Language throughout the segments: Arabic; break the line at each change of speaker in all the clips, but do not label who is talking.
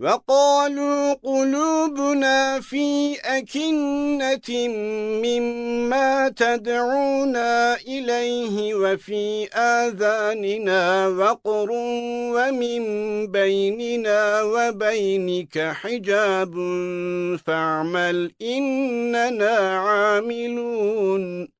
وَقَالُوا قُلُوبُنَا فِي أَكِنَّةٍ مِّمَّا تَدْعُونَا إِلَيْهِ وَفِي آذَانِنَا وَقْرٌ وَمِن بَيْنِنَا وَبَيْنِكَ حِجَابٌ فَاعْمَلْ إِنَّنَا عَامِلُونَ.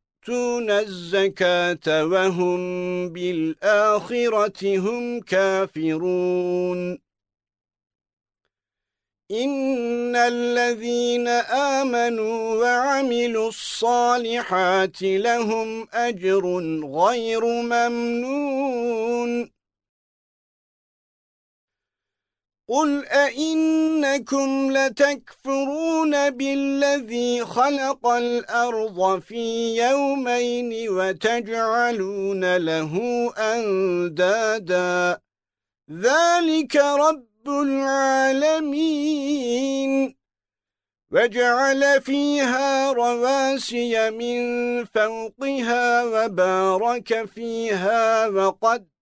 يؤتون الزكاة وهم بالآخرة هم كافرون إن الذين آمنوا وعملوا الصالحات لهم أجر غير ممنون قُلْ أَئِنَّكُمْ لَتَكْفُرُونَ بِالَّذِي خَلَقَ الْأَرْضَ فِي يَوْمَيْنِ وَتَجْعَلُونَ لَهُ أَنْدَادًا ذَلِكَ رَبُّ الْعَالَمِينَ وَجَعَلَ فِيهَا رَوَاسِيَ مِنْ فَوْقِهَا وَبَارَكَ فِيهَا وَقَدَّرَ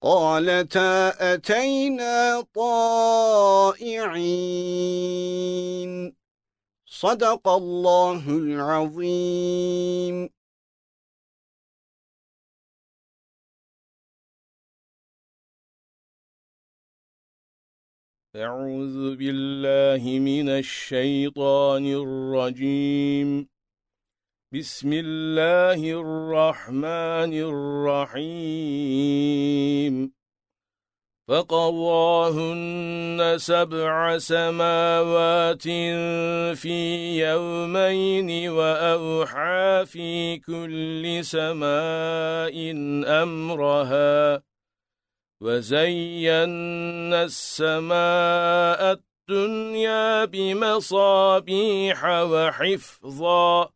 قالتا أتينا طائعين. صدق الله العظيم.
أعوذ بالله من الشيطان الرجيم. بسم الله الرحمن الرحيم. فقضاهن سبع سماوات في يومين وأوحى في كل سماء أمرها. وزينا السماء الدنيا بمصابيح وحفظا.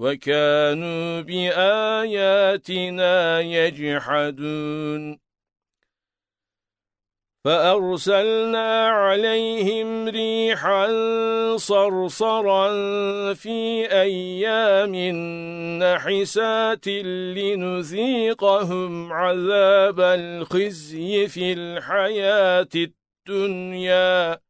وَكَانُوا بِآيَاتِنَا يَجْحَدُونَ. فَأَرْسَلْنَا عَلَيْهِمْ رِيحًا صَرْصَرًا فِي أَيَّامٍ نَحِسَاتٍ لِنُذِيقَهُمْ عَذَابَ الْخِزْيِ فِي الْحَيَاةِ الدُّنْيَا.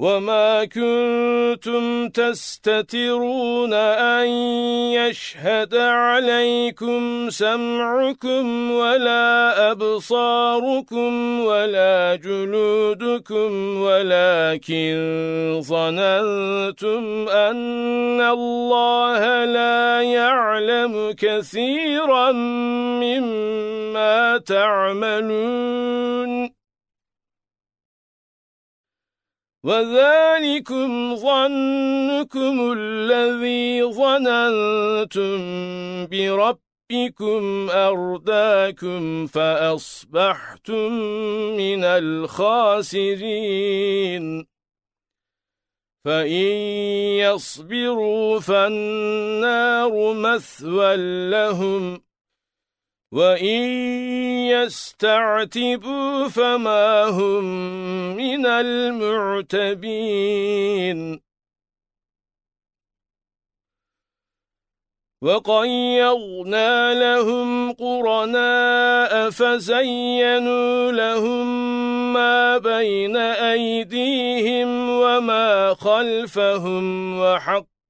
وَمَا كُنتُمْ تَسْتَتِرُونَ أَن يَشْهَدَ عَلَيْكُمْ سَمْعُكُمْ وَلَا أَبْصَارُكُمْ وَلَا جُلُودُكُمْ وَلَكِنْ ظَنَنْتُمْ أَنَّ اللَّهَ لَا يَعْلَمُ كَثِيرًا مِّمَّا تَعْمَلُونَ وَذَلِكُمْ ظَنُّكُمُ الَّذِي ظَنَنْتُمْ بِرَبِّكُمْ أَرْدَاكُمْ فَأَصْبَحْتُمْ مِنَ الْخَاسِرِينَ. فَإِنْ يَصْبِرُوا فَالنَّارُ مَثْوًى لَهُمْ. وَإِن يَسْتَعْتِبُوا فَمَا هُمْ مِنَ الْمُعْتَبِينَ وَقَيَّضْنَا لَهُمْ قُرَنَاءَ فَزَيَّنُوا لَهُم مَّا بَيْنَ أَيْدِيهِمْ وَمَا خَلْفَهُمْ وَحَقَّ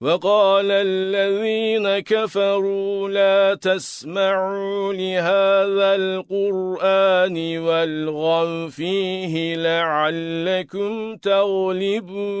وَقَالَ الَّذِينَ كَفَرُوا لَا تَسْمَعُوا لِهَذَا الْقُرْآنِ وَالْغَوْا فِيهِ لَعَلَّكُمْ تَغْلِبُونَ.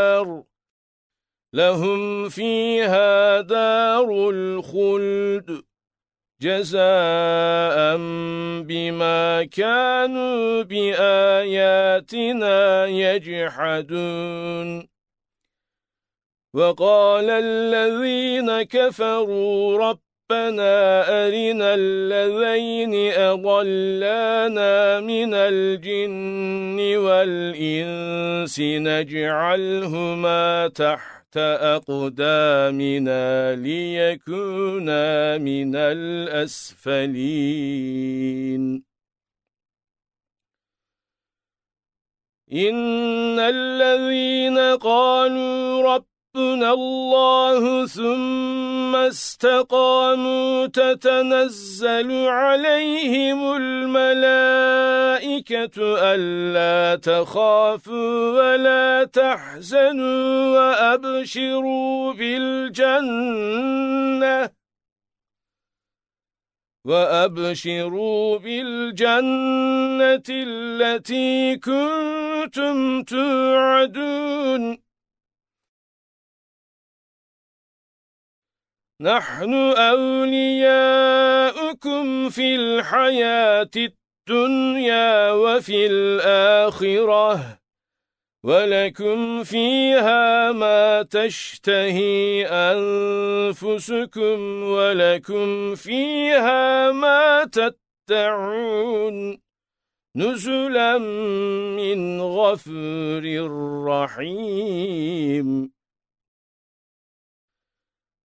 لهم فيها دار الخلد جزاء بما كانوا بآياتنا يجحدون. وقال الذين كفروا رب ربنا أرنا الذين أضلانا من الجن والإنس نجعلهما تحت أقدامنا ليكونا من الأسفلين. إن الذين قالوا رب ربنا الله ثم استقاموا تتنزل عليهم الملائكة ألا تخافوا ولا تحزنوا وأبشروا بالجنة وأبشروا بالجنة التي كنتم توعدون نحن أولياؤكم في الحياة الدنيا وفي الآخرة ولكم فيها ما تشتهي أنفسكم ولكم فيها ما تتعون نزلا من غفور رحيم.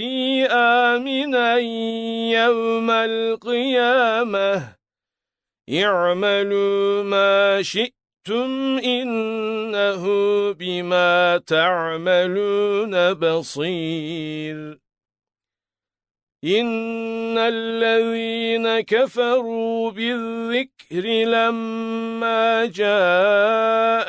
يأتي آمنا يوم القيامة. اعملوا ما شئتم إنه بما تعملون بصير. إن الذين كفروا بالذكر لما جاءهم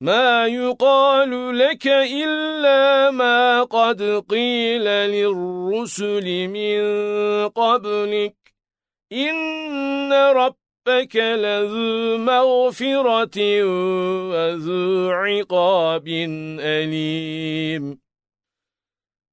ما يقال لك إلا ما قد قيل للرسل من قبلك إن رب ربك لذو مغفرة وذو عقاب أليم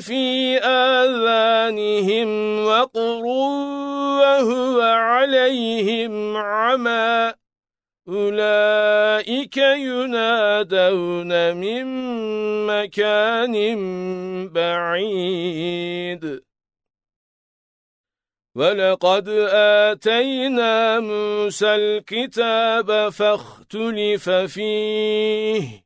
فِي آذَانِهِمْ وَقْرٌ وَهُوَ عَلَيْهِمْ عَمًى. أُولَئِكَ يُنَادَوْنَ مِنْ مَكَانٍ بَعِيدٍ. وَلَقَدْ آتَيْنَا مُوسَى الْكِتَابَ فَاخْتُلِفَ فِيهِ.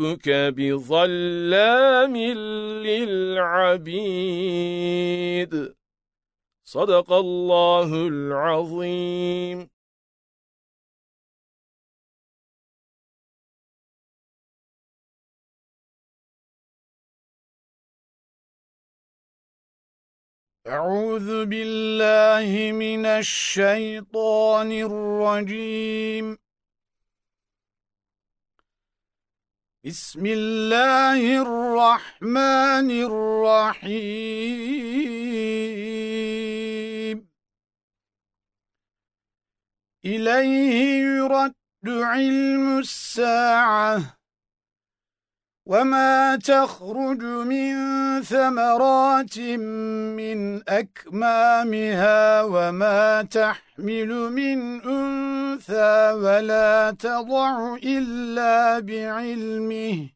رَبُّكَ بِظَلَّامٍ لِلْعَبِيدِ. صدق الله العظيم.
أعوذ بالله من الشيطان الرجيم. بسم الله الرحمن الرحيم. إليه يرد علم الساعة. وَمَا تَخْرُجُ مِنْ ثَمَرَاتٍ مِنْ أَكْمَامِهَا وَمَا تَحْمِلُ مِنْ أُنْثَى وَلَا تَضَعُ إِلَّا بِعِلْمِهِ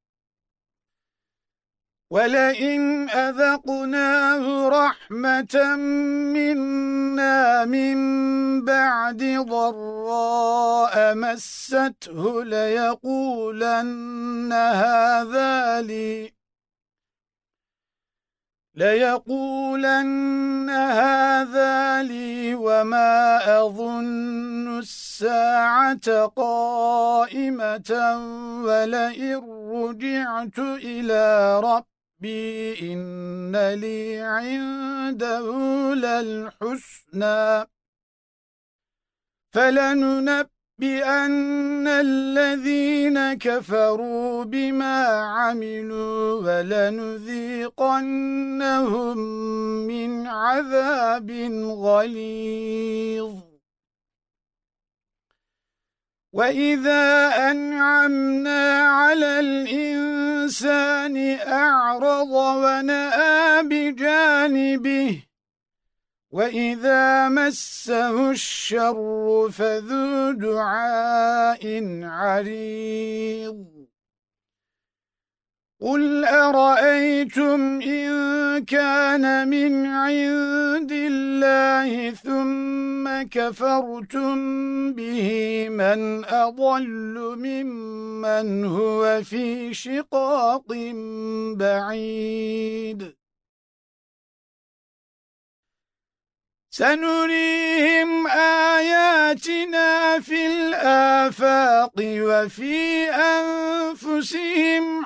وَلَئِنْ أَذَقْنَاهُ رَحْمَةً مِنَّا مِنْ بَعْدِ ضَرَّاءَ مَسَّتْهُ لَيَقُولَنَّ هَذَا لِي لَيَقُولَنَّ هَذَا لِي وَمَا أَظُنُّ السَّاعَةَ قَائِمَةً وَلَئِن رُّجِعْتُ إِلَى رَبِّي ربي إن لي عنده للحسنى فلننبئن الذين كفروا بما عملوا ولنذيقنهم من عذاب غليظ وَإِذَا أَنْعَمْنَا عَلَى الْإِنسَانِ أَعْرَضَ وَنَأَى بِجَانِبِهِ وَإِذَا مَسَّهُ الشَّرُّ فَذُو دُعَاءٍ عَرِيضٍ. قُلْ أَرَأَيْتُمْ إِن كَانَ مِنْ عِندِ اللَّهِ ثُمَّ كَفَرْتُمْ بِهِ مَنْ أَضَلُّ مِمَّنْ هُوَ فِي شِقَاقٍ بَعِيدٍ. سنريهم آياتنا في الآفاق وفي أنفسهم